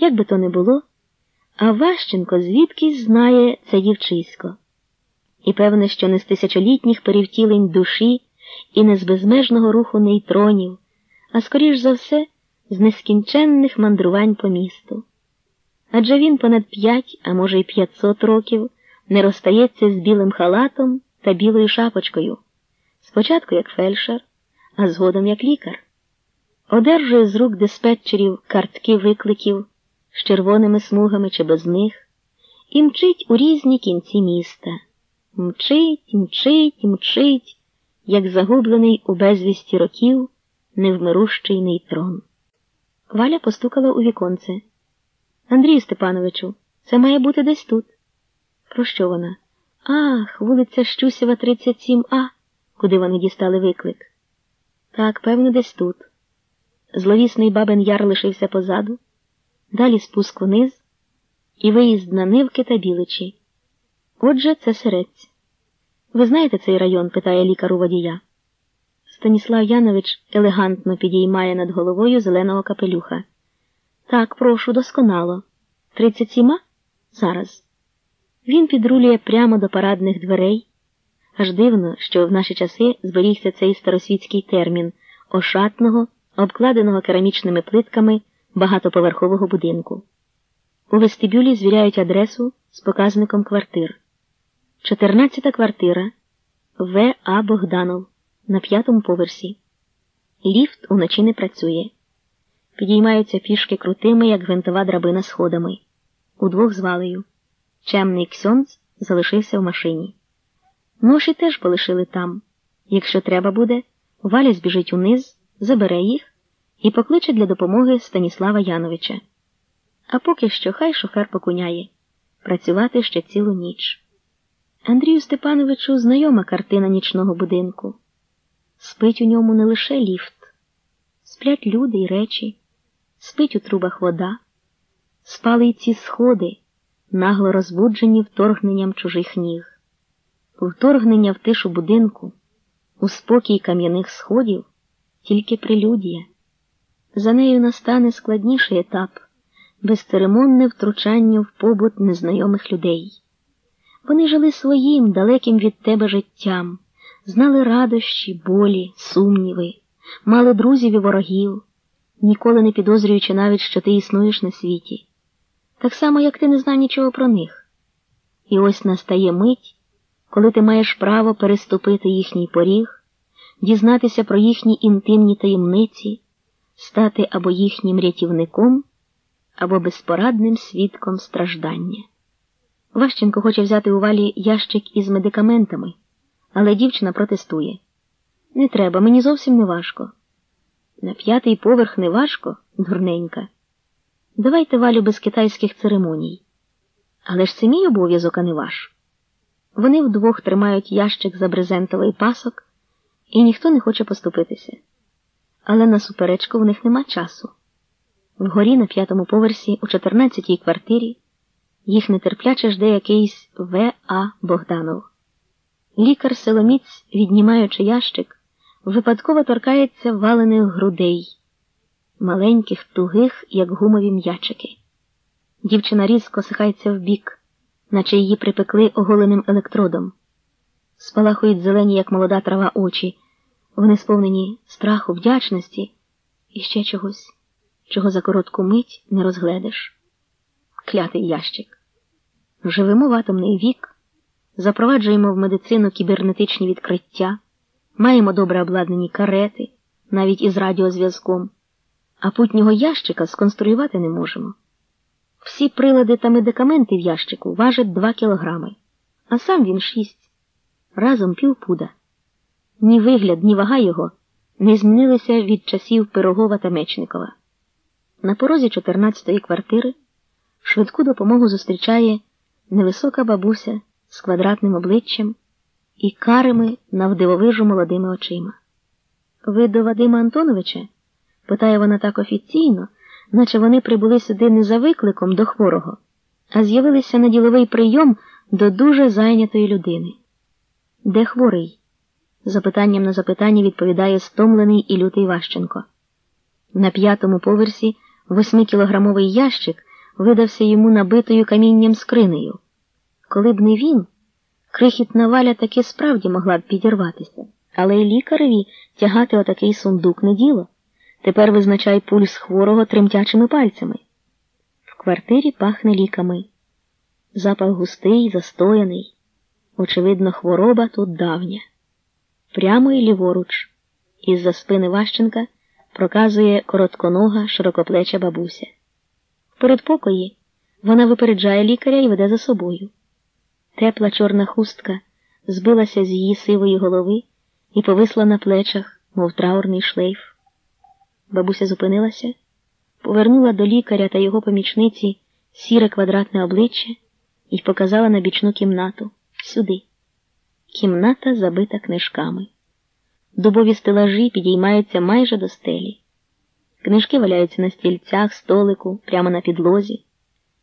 Як би то не було, а Ващенко звідкись знає це дівчисько. І певне, що не з тисячолітніх перевтілень душі і не з безмежного руху нейтронів, а скоріш за все, з нескінченних мандрувань по місту. Адже він понад п'ять, а може й п'ятсот років не розстається з білим халатом та білою шапочкою, спочатку як фельдшер, а згодом як лікар. Одержує з рук диспетчерів картки викликів з червоними смугами чи без них, і мчить у різні кінці міста. Мчить, мчить, мчить, як загублений у безвісті років невмирущий нейтрон. Валя постукала у віконце. Андрію Степановичу, це має бути десь тут. Про що вона? Ах, вулиця Щусєва, 37А, куди вони дістали виклик. Так, певно, десь тут. Зловісний бабин яр лишився позаду, далі спуск вниз і виїзд на нивки та біличі. Отже, це сирець. Ви знаєте цей район? питає лікар у водія. Станіслав Янович елегантно підіймає над головою зеленого капелюха. Так, прошу, досконало. Тридцять сіма? Зараз. Він підрулює прямо до парадних дверей. Аж дивно, що в наші часи зберігся цей старосвітський термін ошатного, обкладеного керамічними плитками багатоповерхового будинку. У вестибюлі звіряють адресу з показником квартир. Чотирнадцята квартира В. А. Богданов на п'ятому поверсі. Ліфт уночі не працює. Підіймаються пішки крутими, як гвинтова драбина сходами. Удвох з валею. Чемний ксьонц залишився в машині. Ноші теж полишили там. Якщо треба буде, Валя збіжить униз, забере їх і покличе для допомоги Станіслава Яновича. А поки що хай шофер покуняє працювати ще цілу ніч. Андрію Степановичу знайома картина нічного будинку. Спить у ньому не лише ліфт, сплять люди й речі, спить у трубах вода, спали й ці сходи, нагло розбуджені вторгненням чужих ніг. Вторгнення в тишу будинку, у спокій кам'яних сходів тільки прелюдія. За нею настане складніший етап безцеремонне втручання в побут незнайомих людей. Вони жили своїм далеким від тебе життям, знали радощі, болі, сумніви, мали друзів і ворогів, ніколи не підозрюючи навіть, що ти існуєш на світі, так само, як ти не знав нічого про них. І ось настає мить, коли ти маєш право переступити їхній поріг, дізнатися про їхні інтимні таємниці, стати або їхнім рятівником, або безпорадним свідком страждання. Ващенко хоче взяти у валі ящик із медикаментами, але дівчина протестує. Не треба, мені зовсім не важко. На п'ятий поверх не важко, дурненька. Давайте валю без китайських церемоній. Але ж це мій обов'язок, а не ваш. Вони вдвох тримають ящик за брезентовий пасок, і ніхто не хоче поступитися. Але на суперечку в них нема часу. Вгорі на п'ятому поверсі, у чотирнадцятій квартирі, їх нетерпляче жде якийсь В. А. Богданов. Лікар силоміць, віднімаючи ящик, випадково торкається валених грудей, маленьких, тугих, як гумові м'ячики. Дівчина різко сихається вбік, наче її припекли оголеним електродом. Спалахують зелені, як молода трава, очі, вони сповнені страху, вдячності і ще чогось, чого за коротку мить не розгледиш. Клятий ящик. Живемо в атомний вік, запроваджуємо в медицину кібернетичні відкриття, маємо добре обладнані карети, навіть із радіозв'язком, а путнього ящика сконструювати не можемо. Всі прилади та медикаменти в ящику важать 2 кілограми, а сам він 6. Разом півпуда. Ні вигляд, ні вага його не змінилися від часів Пирогова та Мечникова. На порозі 14-ї квартири швидку допомогу зустрічає невисока бабуся з квадратним обличчям і карими навдивовижу молодими очима. Ви до Вадима Антоновича? питає вона так офіційно, наче вони прибули сюди не за викликом до хворого, а з'явилися на діловий прийом до дуже зайнятої людини. Де хворий? Запитанням на запитання відповідає стомлений і лютий Ващенко. На п'ятому поверсі восьмикілограмовий ящик видався йому набитою камінням скринею. Коли б не він, крихітна валя таки справді могла б підірватися, але й лікареві тягати отакий сундук не діло. Тепер визначай пульс хворого тремтячими пальцями. В квартирі пахне ліками. Запах густий, застояний. Очевидно, хвороба тут давня. Прямо і ліворуч, із за спини Ващенка проказує коротконога, широкоплеча бабуся. В передпокої вона випереджає лікаря і веде за собою. Тепла чорна хустка збилася з її сивої голови і повисла на плечах, мов траурний шлейф. Бабуся зупинилася, повернула до лікаря та його помічниці сіре квадратне обличчя і показала на бічну кімнату сюди. Кімната забита книжками. Дубові стелажі підіймаються майже до стелі. Книжки валяються на стільцях, столику, прямо на підлозі.